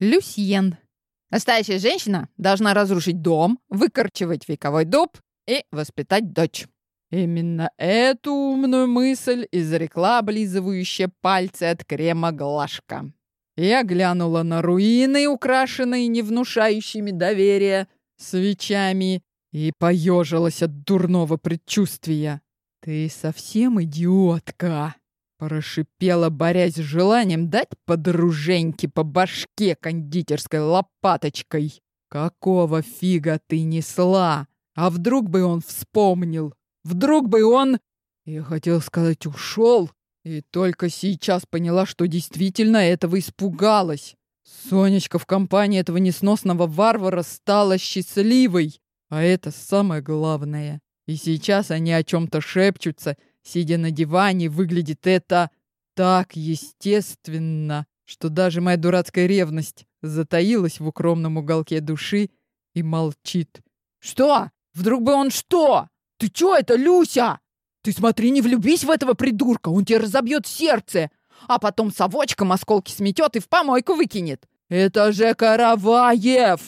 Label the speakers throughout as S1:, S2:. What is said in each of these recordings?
S1: Люсьен. Настоящая женщина должна разрушить дом, выкорчевать вековой дуб и воспитать дочь. Именно эту умную мысль изрекла облизывающая пальцы от крема Глашка. Я глянула на руины, украшенные не внушающими доверия свечами, и поежилась от дурного предчувствия. «Ты совсем идиотка!» Прошипела, борясь с желанием дать подруженьке по башке кондитерской лопаточкой. «Какого фига ты несла? А вдруг бы он вспомнил? Вдруг бы он...» Я хотел сказать «ушел», и только сейчас поняла, что действительно этого испугалась. Сонечка в компании этого несносного варвара стала счастливой, а это самое главное. И сейчас они о чем-то шепчутся, сидя на диване, выглядит это так естественно, что даже моя дурацкая ревность затаилась в укромном уголке души и молчит. «Что? Вдруг бы он что? Ты чё это, Люся? Ты смотри, не влюбись в этого придурка, он тебе разобьет сердце, а потом совочком осколки сметет и в помойку выкинет. Это же Караваев!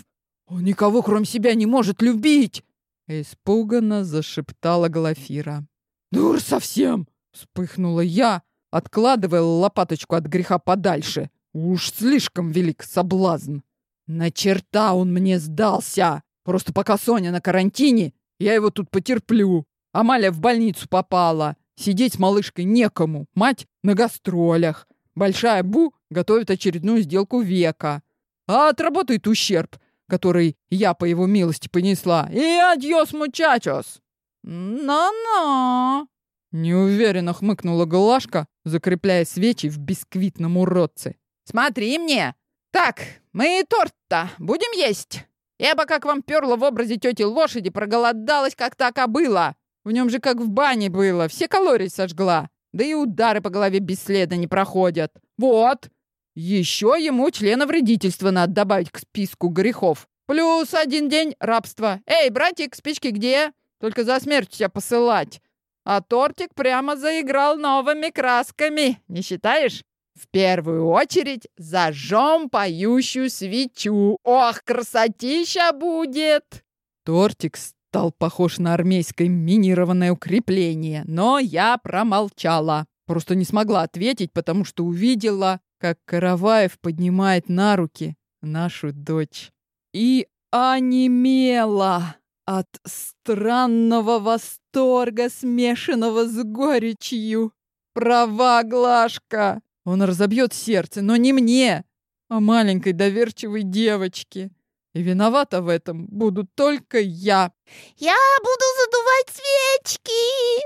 S1: Он никого, кроме себя, не может любить!» Испуганно зашептала Глафира. «Дур совсем!» — вспыхнула я, откладывая лопаточку от греха подальше. Уж слишком велик соблазн. На черта он мне сдался! Просто пока Соня на карантине, я его тут потерплю. Амалия в больницу попала. Сидеть с малышкой некому. Мать на гастролях. Большая Бу готовит очередную сделку века. А отработает ущерб, который я по его милости понесла. И адьос, мучачос! На-на! Неуверенно хмыкнула Глашка, закрепляя свечи в бисквитном уродце. «Смотри мне! Так, мы торт-то будем есть? Я бы как вам перла в образе тети лошади, проголодалась, как та кобыла. В нем же как в бане было, все калории сожгла. Да и удары по голове бесследно не проходят. Вот! Еще ему члена вредительства надо добавить к списку грехов. Плюс один день рабства. Эй, братик, спички где? Только за смерть тебя посылать. А тортик прямо заиграл новыми красками, не считаешь? В первую очередь зажжем поющую свечу. Ох, красотища будет! Тортик стал похож на армейское минированное укрепление, но я промолчала. Просто не смогла ответить, потому что увидела, как Караваев поднимает на руки нашу дочь. И онемела от странного восторга, смешанного с горечью. Права, Глашка! Он разобьет сердце, но не мне, а маленькой доверчивой девочке. И виновата в этом буду только я.
S2: «Я буду задувать свечки!»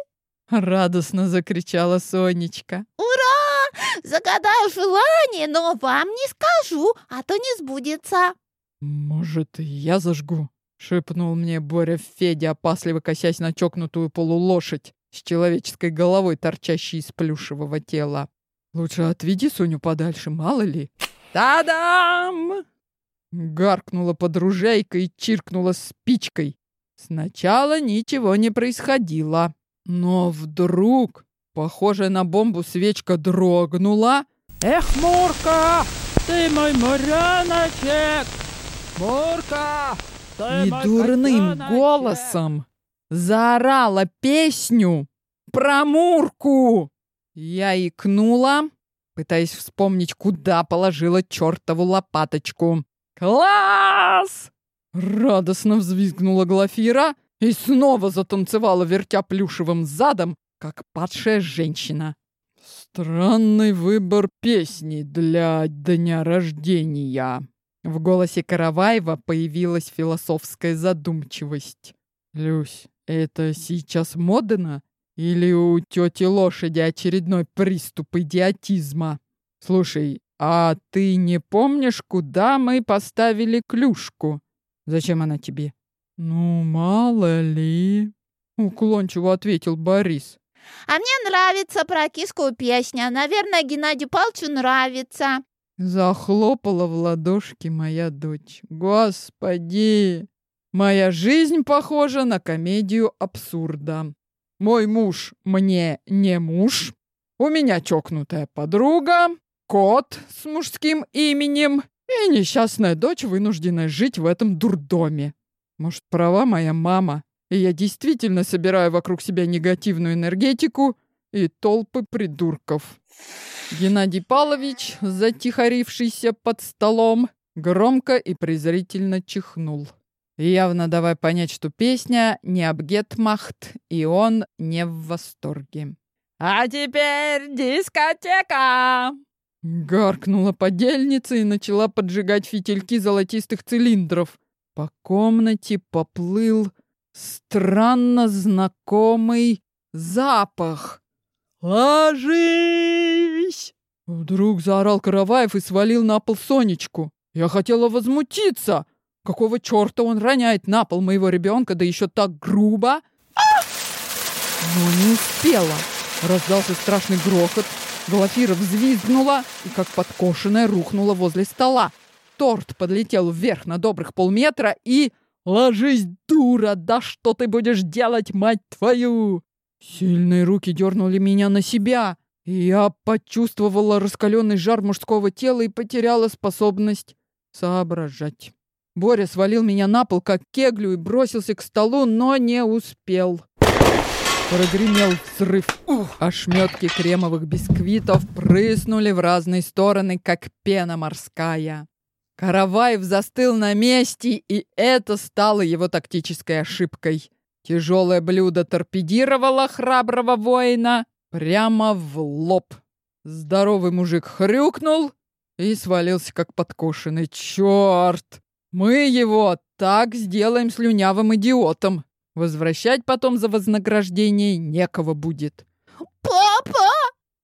S1: Радостно закричала Сонечка.
S2: «Ура! Загадаю желание, но вам не скажу, а то не сбудется!»
S1: «Может, я зажгу?» — шепнул мне Боря Федя, опасливо косясь на чокнутую полулошадь с человеческой головой, торчащей из плюшевого тела. «Лучше отведи Соню подальше, мало ли». «Та-дам!» Гаркнула подружайка и чиркнула спичкой. Сначала ничего не происходило. Но вдруг, похожая на бомбу, свечка дрогнула. «Эх, Мурка, ты мой муреночек! Мурка, И дурным котеночек!» голосом заорала песню про Мурку. Я икнула, пытаясь вспомнить, куда положила чертову лопаточку. «Класс!» Радостно взвизгнула Глафира и снова затанцевала, вертя плюшевым задом, как падшая женщина. Странный выбор песни для дня рождения. В голосе Караваева появилась философская задумчивость. «Люсь, это сейчас модно? Или у тети лошади очередной приступ идиотизма? Слушай, а ты не помнишь, куда мы поставили клюшку? Зачем она тебе?» «Ну, мало ли...» — уклончиво ответил Борис.
S2: «А мне нравится про киску песня. Наверное, Геннадию Павловичу нравится».
S1: Захлопала в ладошки моя дочь. «Господи! Моя жизнь похожа на комедию абсурда. Мой муж мне не муж. У меня чокнутая подруга, кот с мужским именем И несчастная дочь, вынужденная жить в этом дурдоме. Может, права моя мама, и я действительно собираю вокруг себя негативную энергетику и толпы придурков. Геннадий Павлович, затихарившийся под столом, громко и презрительно чихнул. Явно давай понять, что песня не об Гетмахт, и он не в восторге. «А теперь дискотека!» Гаркнула подельница и начала поджигать фитильки золотистых цилиндров. По комнате поплыл странно знакомый запах. «Ложись!» Вдруг заорал Караваев и свалил на пол Сонечку. Я хотела возмутиться. Какого черта он роняет на пол моего ребенка, да еще так грубо? Но не успела. Раздался страшный грохот. Глафира взвизгнула и, как подкошенная, рухнула возле стола. Торт подлетел вверх на добрых полметра и... «Ложись, дура! Да что ты будешь делать, мать твою!» Сильные руки дернули меня на себя, я почувствовала раскаленный жар мужского тела и потеряла способность соображать. Боря свалил меня на пол, как кеглю, и бросился к столу, но не успел. Прогремел взрыв. Ошметки кремовых бисквитов прыснули в разные стороны, как пена морская. Караваев застыл на месте, и это стало его тактической ошибкой. Тяжелое блюдо торпедировало храброго воина прямо в лоб. Здоровый мужик хрюкнул и свалился, как подкошенный. Черт! Мы его так сделаем слюнявым идиотом. Возвращать потом за вознаграждение некого будет.
S2: Папа!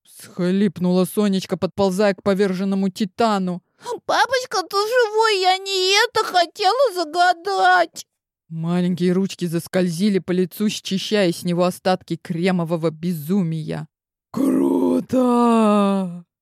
S1: Схлипнула Сонечка, подползая к поверженному титану.
S2: Папочка, ты живой? Я не это хотела загадать.
S1: Маленькие ручки заскользили по лицу, счищая с него остатки кремового безумия. «Круто!»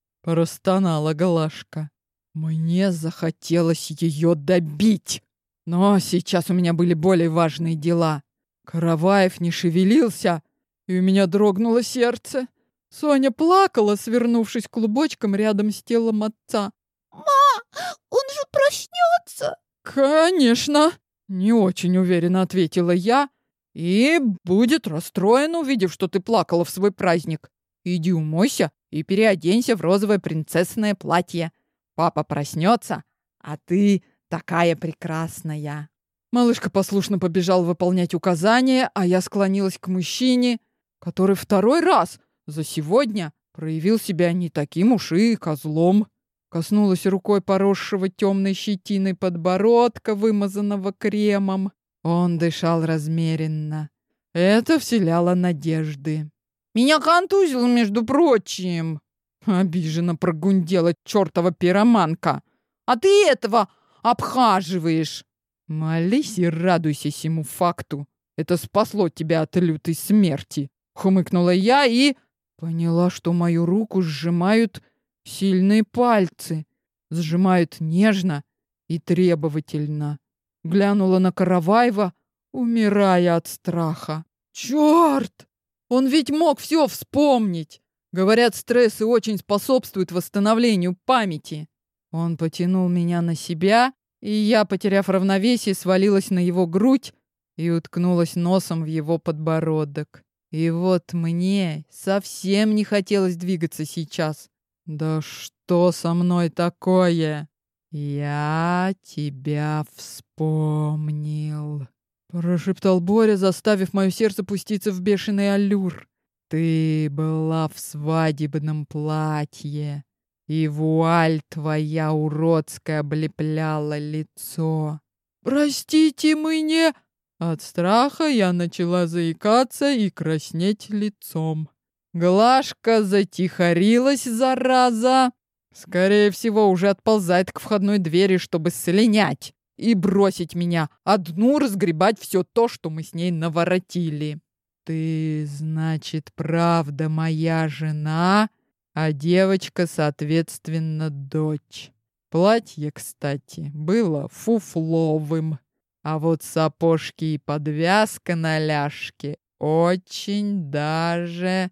S1: — простонала Галашка. Мне захотелось ее добить. Но сейчас у меня были более важные дела. Караваев не шевелился, и у меня дрогнуло сердце. Соня плакала, свернувшись клубочком рядом с телом отца.
S2: «Ма, он же проснется!»
S1: «Конечно!» — не очень уверенно ответила я. «И будет расстроен, увидев, что ты плакала в свой праздник. Иди умойся и переоденься в розовое принцессное платье. Папа проснется, а ты такая прекрасная. Малышка послушно побежал выполнять указания, а я склонилась к мужчине, который второй раз за сегодня проявил себя не таким уж и козлом. Коснулась рукой поросшего темной щетиной подбородка, вымазанного кремом. Он дышал размеренно. Это вселяло надежды. «Меня контузило, между прочим!» Обиженно прогундела чертова пироманка. А ты этого обхаживаешь. Молись и радуйся сему факту. Это спасло тебя от лютой смерти. Хмыкнула я и поняла, что мою руку сжимают сильные пальцы. Сжимают нежно и требовательно. Глянула на Караваева, умирая от страха. Черт! Он ведь мог все вспомнить. Говорят, стрессы очень способствуют восстановлению памяти. Он потянул меня на себя, и я, потеряв равновесие, свалилась на его грудь и уткнулась носом в его подбородок. И вот мне совсем не хотелось двигаться сейчас. Да что со мной такое? Я тебя вспомнил, прошептал Боря, заставив мое сердце пуститься в бешеный аллюр. Ты была в свадебном платье, и вуаль твоя уродская облепляла лицо. Простите мне! От страха я начала заикаться и краснеть лицом. Глашка затихарилась, зараза. Скорее всего, уже отползает к входной двери, чтобы слинять и бросить меня одну разгребать все то, что мы с ней наворотили. Ты, значит, правда моя жена, а девочка, соответственно, дочь. Платье, кстати, было фуфловым, а вот сапожки и подвязка на ляжке очень даже...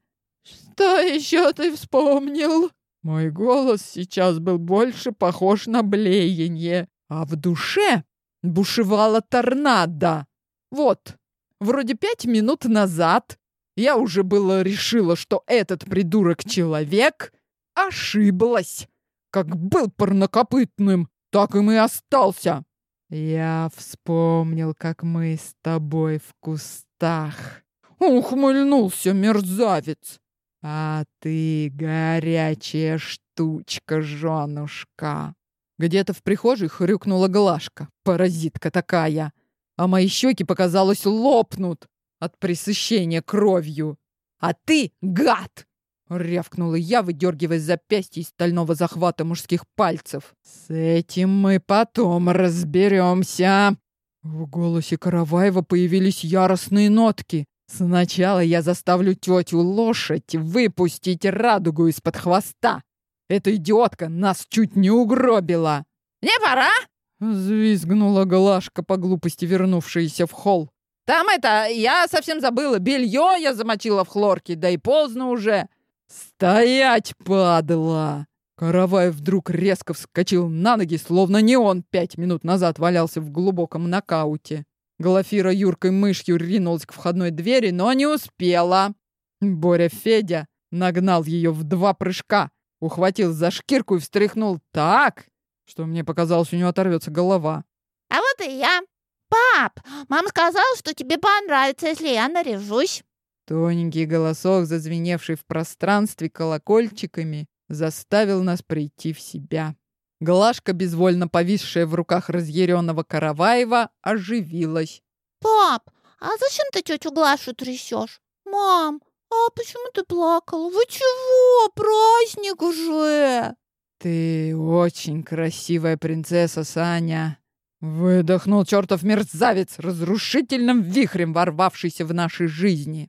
S1: «Что еще ты вспомнил?» Мой голос сейчас был больше похож на блеяние, а в душе бушевала торнадо. Вот, вроде пять минут назад я уже было решила, что этот придурок человек ошиблась. Как был парнокопытным, так им и остался. Я вспомнил, как мы с тобой в кустах. Ухмыльнулся мерзавец. А ты горячая штучка, женушка. Где-то в прихожей хрюкнула Глашка, паразитка такая. А мои щеки, показалось, лопнут от пресыщения кровью. А ты гад! Рявкнула я, выдергивая запястье из стального захвата мужских пальцев. «С этим мы потом разберемся!» В голосе Караваева появились яростные нотки. «Сначала я заставлю тетю лошадь выпустить радугу из-под хвоста. Эта идиотка нас чуть не угробила!»
S2: «Не пора?»
S1: — взвизгнула Глашка по глупости, вернувшаяся в холл.
S2: «Там это, я совсем забыла, белье я замочила в хлорке, да и поздно уже!»
S1: «Стоять, падла!» Караваев вдруг резко вскочил на ноги, словно не он пять минут назад валялся в глубоком нокауте. Глафира юркой мышью ринулась к входной двери, но не успела. Боря Федя нагнал ее в два прыжка, ухватил за шкирку и встряхнул так, что мне показалось, у него оторвется голова.
S2: «А вот и я. Пап, мама сказала, что тебе понравится, если я наряжусь».
S1: Тоненький голосок, зазвеневший в пространстве колокольчиками, заставил нас прийти в себя. Глашка, безвольно повисшая в руках разъяренного Караваева, оживилась.
S2: «Пап, а зачем ты тетю Глашу трясешь? Мам, а почему ты плакала? Вы чего? Праздник уже!»
S1: «Ты очень красивая принцесса, Саня!» Выдохнул чертов мерзавец, разрушительным вихрем ворвавшийся в нашей жизни.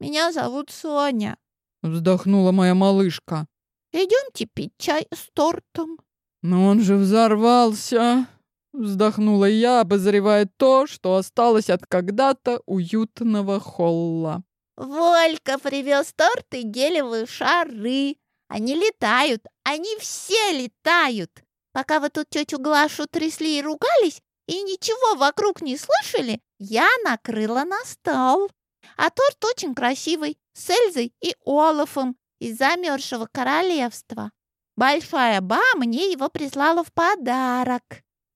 S2: Меня зовут Соня.
S1: Вздохнула моя малышка.
S2: Идемте пить чай с тортом.
S1: Но он же взорвался. Вздохнула я, обозревая то, что осталось от когда-то уютного холла.
S2: Волька привез торт и гелевые шары. Они летают, они все летают. Пока вы тут тетю Глашу трясли и ругались, и ничего вокруг не слышали, я накрыла на стол. А торт очень красивый, с Эльзой и Олафом из замерзшего королевства. Большая ба мне его прислала в подарок.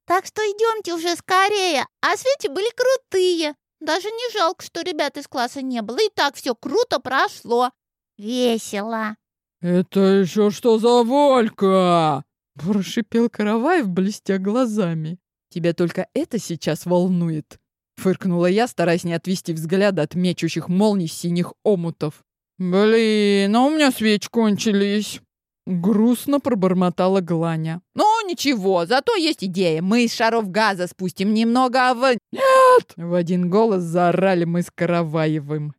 S2: Так что идемте уже скорее, а Свете были крутые. Даже не жалко, что ребят из класса не было, и так все круто прошло. Весело.
S1: «Это еще что за Волька?» Прошипел Караваев, блестя глазами. «Тебя только это сейчас волнует?» Фыркнула я, стараясь не отвести взгляд от мечущих молний синих омутов. «Блин, а у меня свечи кончились!» Грустно пробормотала Гланя.
S2: «Ну, ничего, зато есть идея. Мы из шаров газа спустим немного, а в...»
S1: «Нет!» В один голос заорали мы с Караваевым.